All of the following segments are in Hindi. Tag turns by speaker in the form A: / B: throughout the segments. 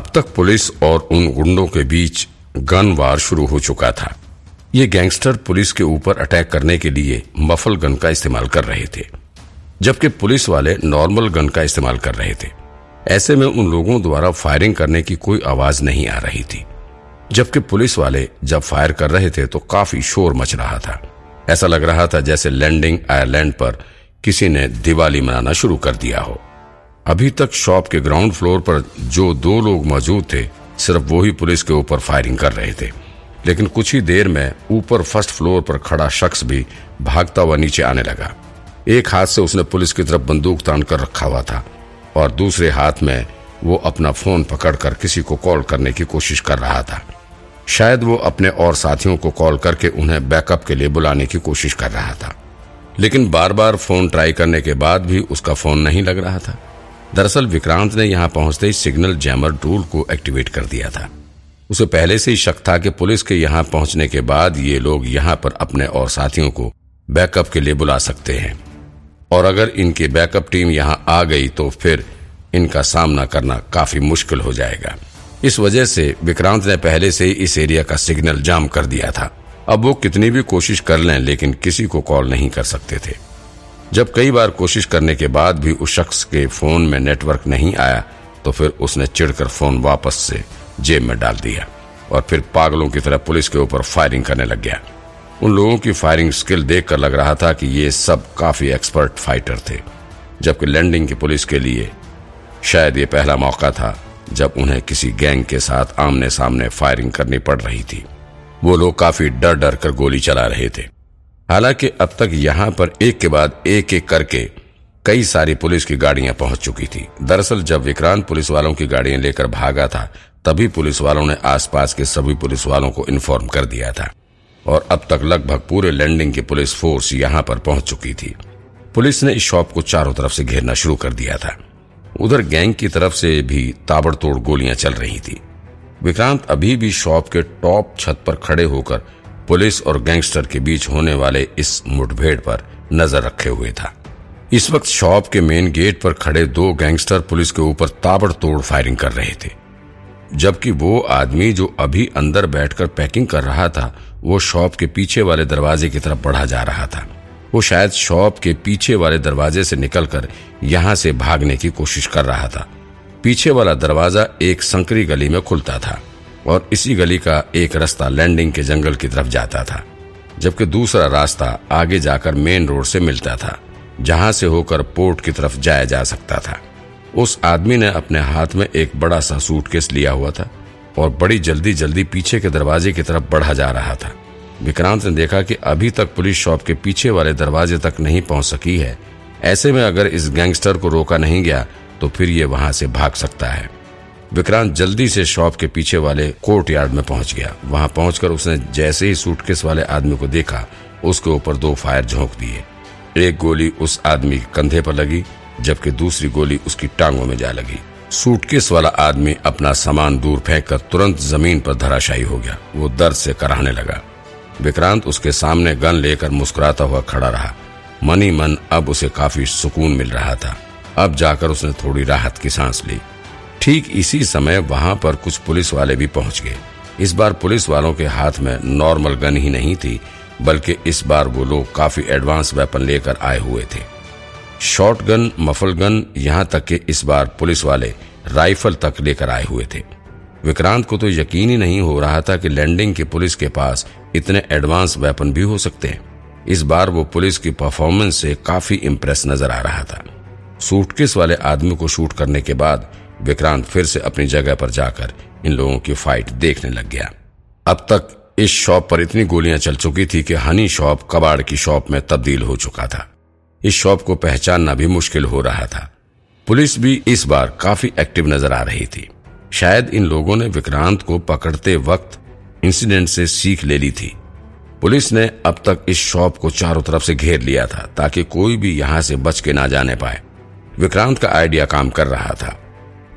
A: अब तक पुलिस और उन गुंडों के बीच गन वार शुरू हो चुका था। ये गैंगस्टर पुलिस के ऊपर अटैक करने के लिए मफल गन का इस्तेमाल कर रहे थे, जबकि पुलिस वाले नॉर्मल गन का इस्तेमाल कर रहे थे। ऐसे में उन लोगों द्वारा फायरिंग करने की कोई आवाज़ नहीं आ रही थी, जबकि पुलिस वाले जब फायर कर रहे थे तो काफ़ी शोर मच रहा था। ऐसा लग रहा था जैसे लैंडिंग आयरलैंड पर किसी ने दिवाली मनाना शुरू कर दिया हो। अभी तक शॉप के ग्राउंड फ्लोर पर जो दो लोग मौजूद थे, सिर्फ़ वो ही पुलिस के ऊपर फायरिंग कर रहे थे। लेकिन कुछ ही देर में ऊपर फ़र्स्ट फ्लोर पर खड़ा शख्स भी भागता हुआ नीचे आने लगा। एक हाथ से उसने पुलिस की तरफ़ बंदूक तान कर रखा हुआ था और दूसरे हाथ में वो अपना फ़ोन पकड़कर किसी को कॉल करने की कोशिश कर रहा था। शायद वो अपने और साथियों को कॉल करके उन्हें बैकअप के लिए बुलाने की कोशिश कर रहा था। लेकिन बार बार फ़ोन ट्राई करने के बाद भी उसका फ़ोन नहीं लग रहा था। दरअसल विक्रांत ने यहाँ पहुँचते ही सिग्नल जैमर टूल को एक्टिवेट कर दिया था। उसे पहले से ही शक था कि पुलिस के यहाँ पहुँचने के बाद ये लोग यहाँ पर अपने और साथियों को बैकअप के लिए बुला सकते हैं। और अगर इनकी बैकअप टीम यहाँ आ गई तो फिर इनका सामना करना काफ़ी मुश्किल हो जाएगा। इस वजह से विक्रांत ने पहले से ही इस एरिया का सिग्नल जाम कर दिया था। अब वो कितनी भी कोशिश कर लें, लेकिन किसी को कॉल नहीं कर सकते थे। जब कई बार कोशिश करने के बाद भी उस शख्स के फ़ोन में नेटवर्क नहीं आया तो फिर उसने चिड़कर फ़ोन वापस से जेब में डाल दिया और फिर पागलों की तरह पुलिस के ऊपर फायरिंग करने लग गया। उन लोगों की फायरिंग स्किल देखकर लग रहा था कि ये सब काफ़ी एक्सपर्ट फाइटर थे, जबकि लैंडिंग की पुलिस के लिए शायद ये पहला मौका था जब उन्हें किसी गैंग के साथ आमने सामने फायरिंग करनी पड़ रही थी। वो लोग काफ़ी डर डर कर गोली चला रहे थे। हालाँकि अब तक यहाँ पर एक के बाद एक एक करके कई सारी पुलिस की गाड़ियाँ पहुँच चुकी थी। दरअसल जब विक्रांत पुलिस वालों की गाड़ियाँ लेकर भागा था, तभी पुलिस वालों ने आसपास के सभी पुलिस वालों को इन्फॉर्म कर दिया था और अब तक लगभग पूरे लैंडिंग की पुलिस फोर्स यहाँ पर पहुँच चुकी थी। पुलिस ने इस शॉप को चारों तरफ़ से घेरना शुरू कर दिया था। उधर गैंग की तरफ़ से भी ताबड़तोड़ गोलियाँ चल रही थी। विक्रांत अभी भी शॉप के टॉप छत पर खड़े होकर पुलिस और गैंगस्टर के बीच होने वाले इस मुठभेड़ पर नज़र रखे हुए था। इस वक्त शॉप के मेन गेट पर खड़े दो गैंगस्टर पुलिस के ऊपर ताबड़तोड़ फायरिंग कर रहे थे। जबकि वो आदमी जो अभी अंदर बैठकर पैकिंग कर रहा था, वो शॉप के पीछे वाले दरवाजे की तरफ़ बढ़ा जा रहा था। वो शायद शॉप के पीछे वाले दरवाजे से निकलकर यहाँ से भागने की कोशिश कर रहा था। पीछे वाला दरवाज़ा एक संकरी गली में खुलता था। और इसी गली का एक रास्ता लैंडिंग के जंगल की तरफ़ जाता था, जबकि दूसरा रास्ता आगे जाकर मेन रोड से मिलता था, जहाँ से होकर पोर्ट की तरफ़ जाया जा सकता था। उस आदमी ने अपने हाथ में एक बड़ा सा सूटकेस लिया हुआ था और बड़ी जल्दी जल्दी पीछे के दरवाजे की तरफ़ बढ़ा जा रहा था। विक्रांत ने देखा कि अभी तक पुलिस शॉप के पीछे वाले दरवाजे तक नहीं पहुँच सकी है। ऐसे में अगर इस गैंगस्टर को रोका नहीं गया तो फिर ये वहाँ से भाग सकता है। विक्रांत जल्दी से शॉप के पीछे वाले कोर्ट यार्ड में पहुँच गया। वहाँ पहुंचकर उसने जैसे ही सूटकेस वाले आदमी को देखा, उसके ऊपर दो फायर झोंक दिए। एक गोली उस आदमी के कंधे पर लगी, जबकि दूसरी गोली उसकी टांगों में जा लगी। सूटकेस वाला आदमी अपना सामान दूर फेंककर तुरंत ज़मीन पर धराशायी हो गया। वो दर्द से कराहने लगा। विक्रांत उसके सामने गन लेकर मुस्कुराता हुआ खड़ा रहा। मनी मन अब उसे काफ़ी सुकून मिल रहा था। अब जाकर उसने थोड़ी राहत की सांस ली। ठीक इसी समय वहाँ पर कुछ पुलिस वाले भी पहुँच गए। इस बार पुलिस वालों के हाथ में नॉर्मल गन ही नहीं थी, बल्कि इस बार वो लोग काफ़ी एडवांस वेपन लेकर आए हुए थे। शॉर्ट गन, मफल गन, यहाँ तक कि इस बार पुलिस वाले राइफल तक लेकर आए हुए थे। विक्रांत को तो यकीन ही नहीं हो रहा था कि लैंडिंग की पुलिस के पास इतने एडवांस वेपन भी हो सकते हैं। इस बार वो पुलिस की परफॉर्मेंस से काफ़ी इम्प्रेस नज़र आ रहा था। सूटकेस वाले आदमी को शूट करने के बाद विक्रांत फिर से अपनी जगह पर जाकर इन लोगों की फाइट देखने लग गया। अब तक इस शॉप पर इतनी गोलियाँ चल चुकी थी कि हनी शॉप कबाड़ की शॉप में तब्दील हो चुका था। इस शॉप को पहचानना भी मुश्किल हो रहा था। पुलिस भी इस बार काफ़ी एक्टिव नज़र आ रही थी। शायद इन लोगों ने विक्रांत को पकड़ते वक्त इंसिडेंट से सीख ले ली थी। पुलिस ने अब तक इस शॉप को चारों तरफ़ से घेर लिया था ताकि कोई भी यहाँ से बच के ना जाने पाए। विक्रांत का आइडिया काम कर रहा था।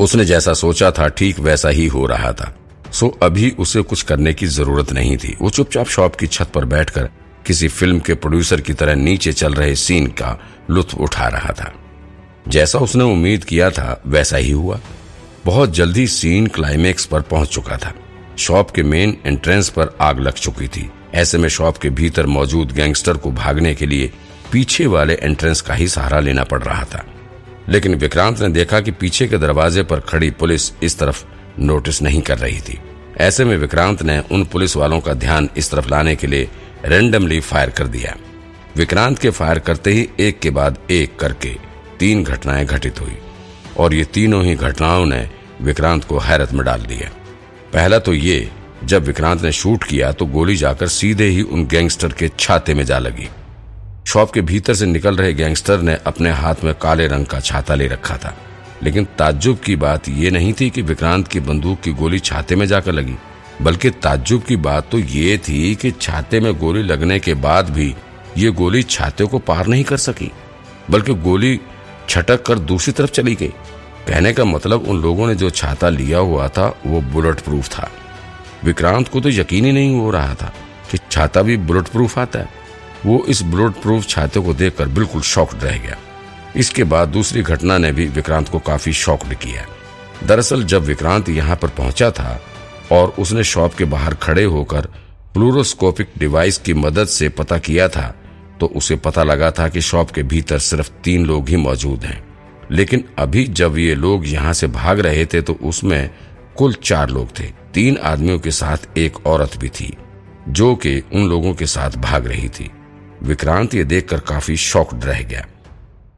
A: उसने जैसा सोचा था, ठीक वैसा ही हो रहा था। सो अभी उसे कुछ करने की ज़रूरत नहीं थी। वो चुपचाप शॉप की छत पर बैठकर किसी फ़िल्म के प्रोड्यूसर की तरह नीचे चल रहे सीन का लुत्फ उठा रहा था। जैसा उसने उम्मीद किया था, वैसा ही हुआ। बहुत जल्दी सीन क्लाइमेक्स पर पहुँच चुका था। शॉप के मेन एंट्रेंस पर आग लग चुकी थी। ऐसे में शॉप के भीतर मौजूद गैंगस्टर को भागने के लिए पीछे वाले एंट्रेंस का ही सहारा लेना पड़ रहा था। लेकिन विक्रांत ने देखा कि पीछे के दरवाजे पर खड़ी पुलिस इस तरफ़ नोटिस नहीं कर रही थी। ऐसे में विक्रांत ने उन पुलिस वालों का ध्यान इस तरफ़ लाने के लिए रेंडमली फायर कर दिया। विक्रांत के फायर करते ही एक के बाद एक करके तीन घटनाएँ घटित हुई और ये तीनों ही घटनाओं ने विक्रांत को हैरत में डाल दिया। पहला तो ये, जब विक्रांत ने शूट किया तो गोली जाकर सीधे ही उन गैंगस्टर के छाते में जा लगी। शॉप के भीतर से निकल रहे गैंगस्टर ने अपने हाथ में काले रंग का छाता ले रखा था। लेकिन ताज्जुब की बात यह नहीं थी कि विक्रांत की बंदूक की गोली छाते में जाकर लगी, बल्कि ताज्जुब की बात तो ये थी कि छाते में गोली लगने के बाद भी ये गोली छाते को पार नहीं कर सकी, बल्कि गोली छटक कर दूसरी तरफ़ चली गई। कहने का मतलब उन लोगों ने जो छाता लिया हुआ था, वो बुलेट प्रूफ था। विक्रांत को तो यकीन ही नहीं हो रहा था कि छाता भी बुलेट प्रूफ आता है। वो इस बुलेट प्रूफ छाते को देखकर बिल्कुल शॉक्ड रह गया। इसके बाद दूसरी घटना ने भी विक्रांत को काफ़ी शॉक्ड किया। दरअसल जब विक्रांत यहाँ पर पहुँचा था और उसने शॉप के बाहर खड़े होकर फ्लूरोस्कोपिक डिवाइस की मदद से पता किया था तो उसे पता लगा था कि शॉप के भीतर सिर्फ़ तीन लोग ही मौजूद हैं। लेकिन अभी जब ये लोग यहाँ से भाग रहे थे तो उसमें कुल चार लोग थे। तीन आदमियों के साथ एक औरत भी थी, जो कि उन लोगों के साथ भाग रही थी। विक्रांत ये देखकर काफ़ी शॉक्ड रह गया।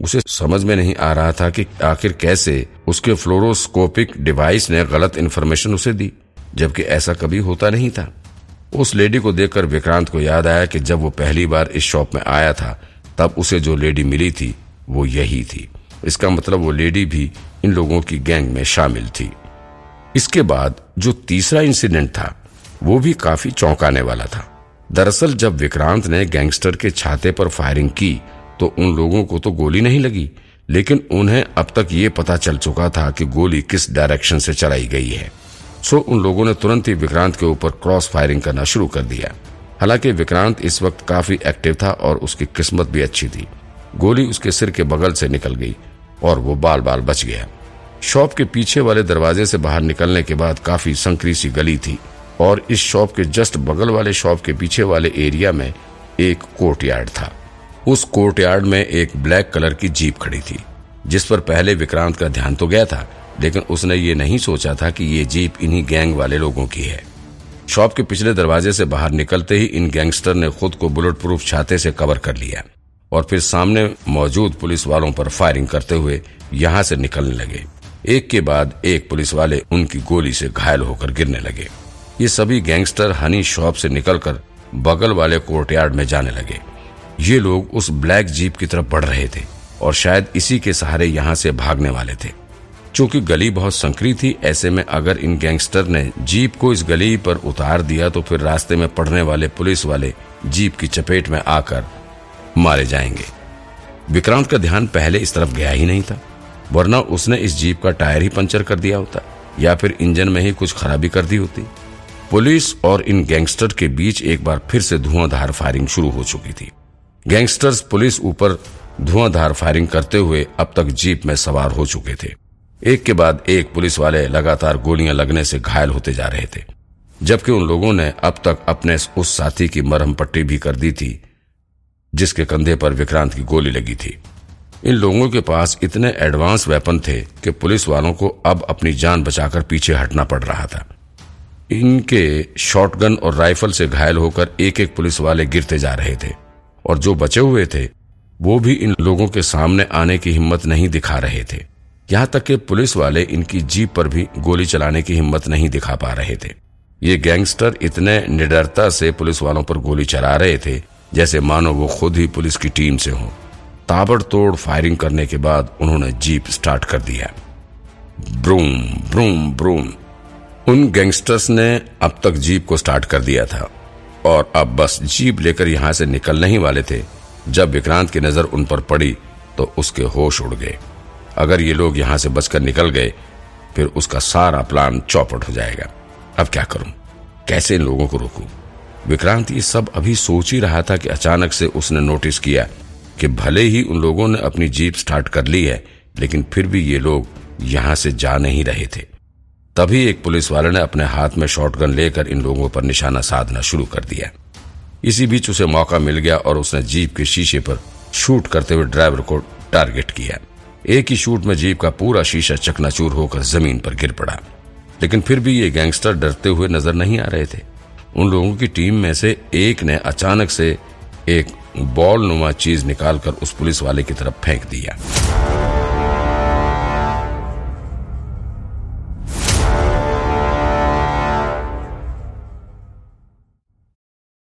A: उसे समझ में नहीं आ रहा था कि आखिर कैसे उसके फ्लोरोस्कोपिक डिवाइस ने गलत इन्फॉर्मेशन उसे दी, जबकि ऐसा कभी होता नहीं था। उस लेडी को देखकर विक्रांत को याद आया कि जब वो पहली बार इस शॉप में आया था, तब उसे जो लेडी मिली थी, वो यही थी। इसका मतलब वो लेडी भी इन लोगों की गैंग में शामिल थी। इसके बाद जो तीसरा इंसिडेंट था, वो भी काफ़ी चौंकाने वाला था। दरअसल जब विक्रांत ने गैंगस्टर के छाते पर फायरिंग की तो उन लोगों को तो गोली नहीं लगी, लेकिन उन्हें अब तक ये पता चल चुका था कि गोली किस डायरेक्शन से चलाई गई है। सो उन लोगों ने तुरंत ही विक्रांत के ऊपर क्रॉस फायरिंग करना शुरू कर दिया। हालाँकि विक्रांत इस वक्त काफ़ी एक्टिव था और उसकी किस्मत भी अच्छी थी। गोली उसके सिर के बगल से निकल गई और वो बाल बाल बच गया। शॉप के पीछे वाले दरवाजे से बाहर निकलने के बाद काफ़ी संकरी सी गली थी। और इस शॉप के जस्ट बगल वाले शॉप के पीछे वाले एरिया में एक कोर्टयार्ड था। उस कोर्टयार्ड में एक ब्लैक कलर की जीप खड़ी थी, जिस पर पहले विक्रांत का ध्यान तो गया था, लेकिन उसने ये नहीं सोचा था कि ये जीप इन्हीं गैंग वाले लोगों की है। शॉप के पिछले दरवाजे से बाहर निकलते ही इन गैंगस्टर ने खुद को बुलेट प्रूफ छाते से कवर कर लिया और फिर सामने मौजूद पुलिस वालों पर फायरिंग करते हुए यहाँ से निकलने लगे। एक के बाद एक पुलिस वाले उनकी गोली से घायल होकर गिरने लगे। ये सभी गैंगस्टर हनी शॉप से निकलकर बगल वाले कोर्टयार्ड में जाने लगे। ये लोग उस ब्लैक जीप की तरफ़ बढ़ रहे थे और शायद इसी के सहारे यहाँ से भागने वाले थे। चूँकि गली बहुत संकरी थी, ऐसे में अगर इन गैंगस्टर ने जीप को इस गली पर उतार दिया तो फिर रास्ते में पड़ने वाले पुलिस वाले जीप की चपेट में आकर मारे जाएँगे। विक्रांत का ध्यान पहले इस तरफ़ गया ही नहीं था, वरना उसने इस जीप का टायर ही पंचर कर दिया होता या फिर इंजन में ही कुछ खराबी कर दी होती। पुलिस और इन गैंगस्टर के बीच एक बार फिर से धुआंधार फायरिंग शुरू हो चुकी थी। गैंगस्टर्स पुलिस ऊपर धुआंधार फायरिंग करते हुए अब तक जीप में सवार हो चुके थे। एक के बाद एक पुलिस वाले लगातार गोलियाँ लगने से घायल होते जा रहे थे। जबकि उन लोगों ने अब तक अपने उस साथी की मरहम पट्टी भी कर दी थी, जिसके कंधे पर विक्रांत की गोली लगी थी। इन लोगों के पास इतने एडवांस वेपन थे कि पुलिस वालों को अब अपनी जान बचाकर पीछे हटना पड़ रहा था। इनके शॉटगन और राइफल से घायल होकर एक एक पुलिस वाले गिरते जा रहे थे और जो बचे हुए थे, वो भी इन लोगों के सामने आने की हिम्मत नहीं दिखा रहे थे। यहाँ तक कि पुलिस वाले इनकी जीप पर भी गोली चलाने की हिम्मत नहीं दिखा पा रहे थे। ये गैंगस्टर इतने निडरता से पुलिस वालों पर गोली चला रहे थे, जैसे मानो वो खुद ही पुलिस की टीम से हो। ताबड़तोड़ फायरिंग करने के बाद उन्होंने जीप स्टार्ट कर दिया। ब्रूम ब्रूम ब्रूम। उन गैंगस्टर्स ने अब तक जीप को स्टार्ट कर दिया था। और अब बस जीप लेकर यहाँ से निकलने ही वाले थे। जब विक्रांत की नज़र उन पर पड़ी तो उसके होश उड़ गए। अगर ये लोग यहाँ से बचकर निकल गए, फिर उसका सारा प्लान चौपट हो जाएगा। अब क्या करूँ? कैसे इन लोगों को रोकूं? विक्रांत ये सब अभी सोच ही रहा था कि अचानक से उसने नोटिस किया कि भले ही उन लोगों ने अपनी जीप स्टार्ट कर ली है, लेकिन फिर भी ये लोग यहाँ से जा नहीं रहे थे। तभी एक पुलिस वाले ने अपने हाथ में शॉटगन लेकर इन लोगों पर निशाना साधना शुरू कर दिया इसी बीच उसे मौका मिल गया और उसने जीप के शीशे पर शूट करते हुए ड्राइवर को टारगेट किया। एक ही शूट में जीप का पूरा शीशा चकनाचूर होकर ज़मीन पर गिर पड़ा। लेकिन फिर भी ये गैंगस्टर डरते हुए नज़र नहीं आ रहे थे। उन लोगों की टीम में से एक ने अचानक से एक बॉल नुमा चीज़ निकालकर उस पुलिस वाले की तरफ़ फेंक दिया।